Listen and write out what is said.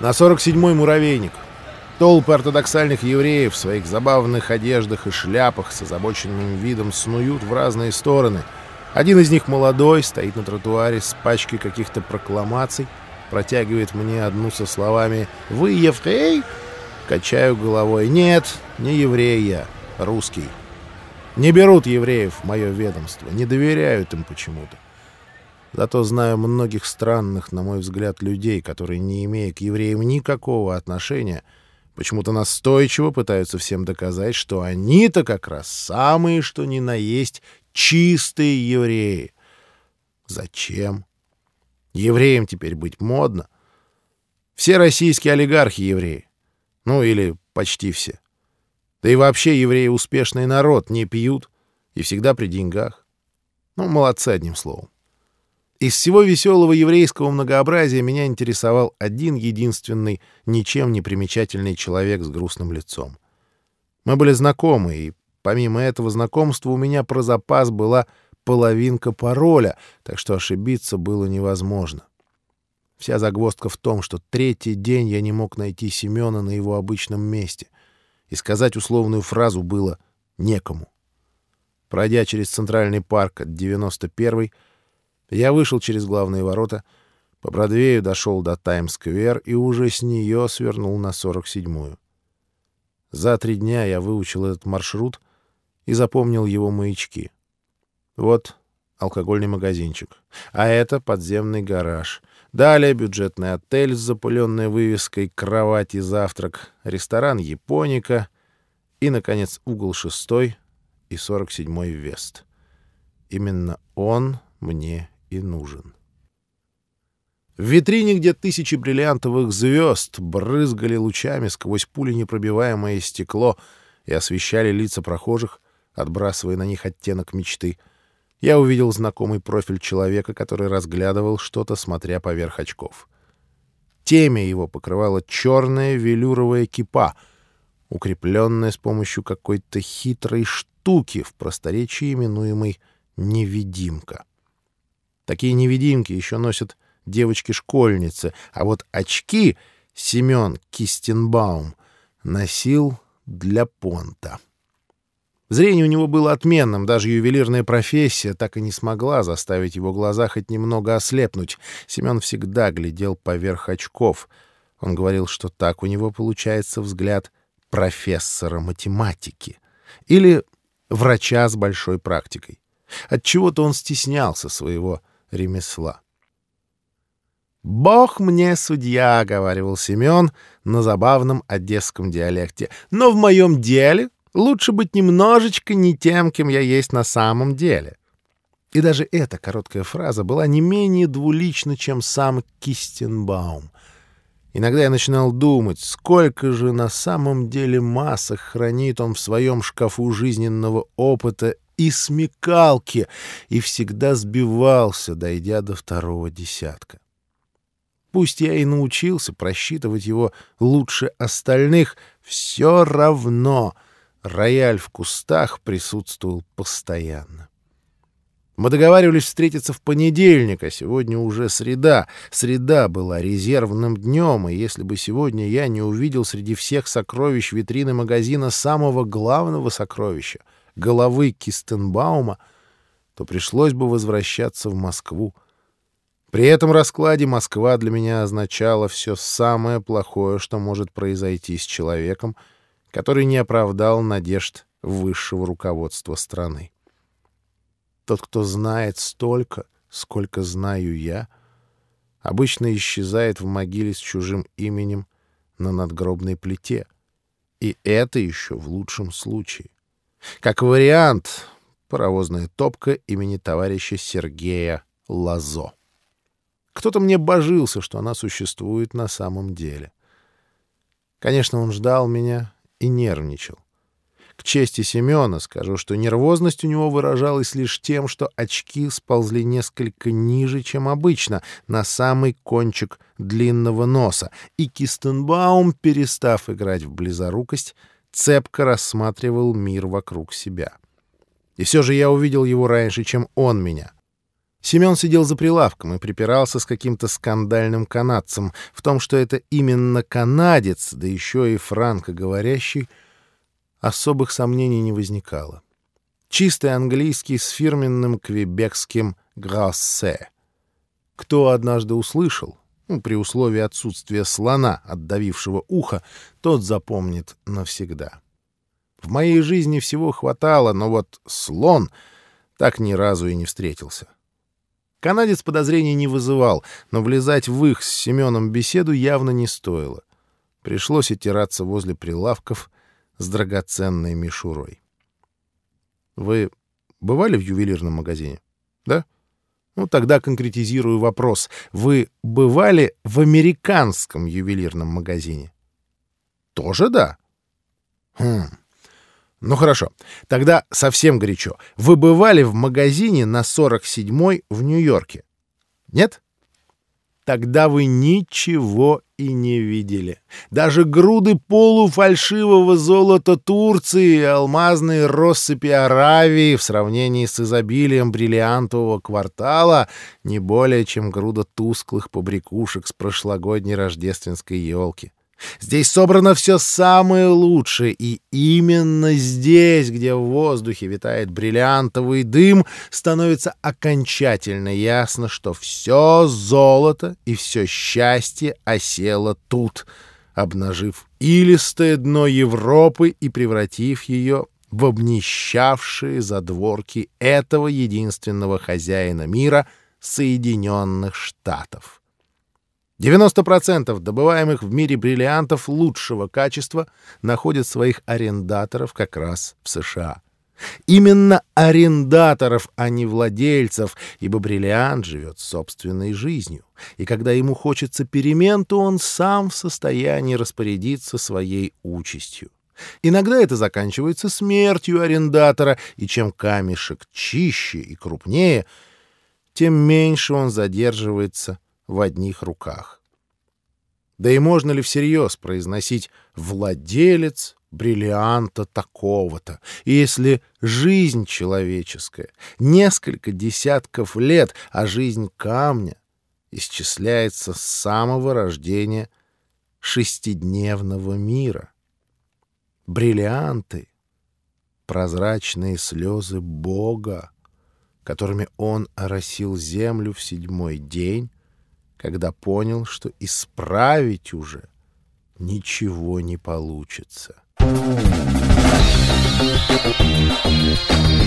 На 47-й муравейник. Толпы ортодоксальных евреев в своих забавных одеждах и шляпах с озабоченным видом снуют в разные стороны. Один из них молодой, стоит на тротуаре с пачкой каких-то прокламаций, протягивает мне одну со словами «Вы еврей?» Качаю головой «Нет, не еврей я, русский». Не берут евреев в мое ведомство, не доверяют им почему-то. Зато знаю многих странных, на мой взгляд, людей, которые, не имея к евреям никакого отношения, почему-то настойчиво пытаются всем доказать, что они-то как раз самые, что ни на есть, чистые евреи. Зачем? Евреям теперь быть модно. Все российские олигархи евреи. Ну, или почти все. Да и вообще евреи успешный народ, не пьют и всегда при деньгах. Ну, молодцы, одним словом. Из всего веселого еврейского многообразия меня интересовал один единственный, ничем не примечательный человек с грустным лицом. Мы были знакомы, и помимо этого знакомства у меня про запас была половинка пароля, так что ошибиться было невозможно. Вся загвоздка в том, что третий день я не мог найти Семена на его обычном месте, и сказать условную фразу было некому. Пройдя через центральный парк от 91-й, я вышел через главные ворота, по Бродвею дошел до Таймс-сквер и уже с нее свернул на 47-ю. За три дня я выучил этот маршрут и запомнил его маячки. Вот алкогольный магазинчик, а это подземный гараж. Далее бюджетный отель с запыленной вывеской «Кровать и завтрак», ресторан «Японика» и, наконец, угол 6 и 47-й Вест. Именно он мне и нужен. В витрине, где тысячи бриллиантовых звезд брызгали лучами сквозь пули непробиваемое стекло и освещали лица прохожих, отбрасывая на них оттенок мечты, я увидел знакомый профиль человека, который разглядывал что-то, смотря поверх очков. Темя его покрывала черная велюровая кипа, укрепленная с помощью какой-то хитрой штуки в просторечии именуемой «невидимка». Такие невидимки еще носят девочки-школьницы, а вот очки Семен Кистенбаум носил для понта. Зрение у него было отменным, даже ювелирная профессия так и не смогла заставить его глаза хоть немного ослепнуть. Семен всегда глядел поверх очков. Он говорил, что так у него получается взгляд профессора математики или врача с большой практикой. Отчего-то он стеснялся своего ремесла. «Бог мне судья», — говаривал Семен на забавном одесском диалекте. «Но в моем деле лучше быть немножечко не тем, кем я есть на самом деле». И даже эта короткая фраза была не менее двулична, чем сам Кистенбаум. Иногда я начинал думать, сколько же на самом деле масок хранит он в своем шкафу жизненного опыта и смекалки, и всегда сбивался, дойдя до второго десятка. Пусть я и научился просчитывать его лучше остальных, все равно рояль в кустах присутствовал постоянно. Мы договаривались встретиться в понедельник, а сегодня уже среда. Среда была резервным днем, и если бы сегодня я не увидел среди всех сокровищ витрины магазина самого главного сокровища — головы Кистенбаума, то пришлось бы возвращаться в Москву. При этом раскладе Москва для меня означала все самое плохое, что может произойти с человеком, который не оправдал надежд высшего руководства страны. Тот, кто знает столько, сколько знаю я, обычно исчезает в могиле с чужим именем на надгробной плите. И это еще в лучшем случае. Как вариант, паровозная топка имени товарища Сергея Лазо. Кто-то мне божился, что она существует на самом деле. Конечно, он ждал меня и нервничал. К чести Семена скажу, что нервозность у него выражалась лишь тем, что очки сползли несколько ниже, чем обычно, на самый кончик длинного носа, и Кистенбаум, перестав играть в близорукость, цепко рассматривал мир вокруг себя. И все же я увидел его раньше, чем он меня. Семен сидел за прилавком и припирался с каким-то скандальным канадцем в том, что это именно канадец, да еще и франкоговорящий, особых сомнений не возникало. Чистый английский с фирменным квебекским «грассе». Кто однажды услышал, ну, при условии отсутствия слона, отдавившего ухо, тот запомнит навсегда. В моей жизни всего хватало, но вот слон так ни разу и не встретился. Канадец подозрений не вызывал, но влезать в их с Семеном беседу явно не стоило. Пришлось оттираться возле прилавков с драгоценной мишурой. Вы бывали в ювелирном магазине? Да? Ну, тогда конкретизирую вопрос. Вы бывали в американском ювелирном магазине? Тоже да? Хм. Ну хорошо, тогда совсем горячо. Вы бывали в магазине на 47-й в Нью-Йорке? Нет? Тогда вы ничего и не видели. Даже груды полуфальшивого золота Турции и алмазные россыпи Аравии в сравнении с изобилием бриллиантового квартала не более чем груда тусклых побрякушек с прошлогодней рождественской елки. Здесь собрано все самое лучшее, и именно здесь, где в воздухе витает бриллиантовый дым, становится окончательно ясно, что все золото и все счастье осело тут, обнажив илистое дно Европы и превратив ее в обнищавшие задворки этого единственного хозяина мира — Соединенных Штатов. 90% добываемых в мире бриллиантов лучшего качества находят своих арендаторов как раз в США. Именно арендаторов, а не владельцев, ибо бриллиант живет собственной жизнью, и когда ему хочется перемен, то он сам в состоянии распорядиться своей участью. Иногда это заканчивается смертью арендатора, и чем камешек чище и крупнее, тем меньше он задерживается в одних руках. Да и можно ли всерьез произносить «владелец бриллианта такого-то», если жизнь человеческая несколько десятков лет, а жизнь камня исчисляется с самого рождения шестидневного мира? Бриллианты — прозрачные слезы Бога, которыми он оросил землю в седьмой день, когда понял, что исправить уже ничего не получится. Thank you.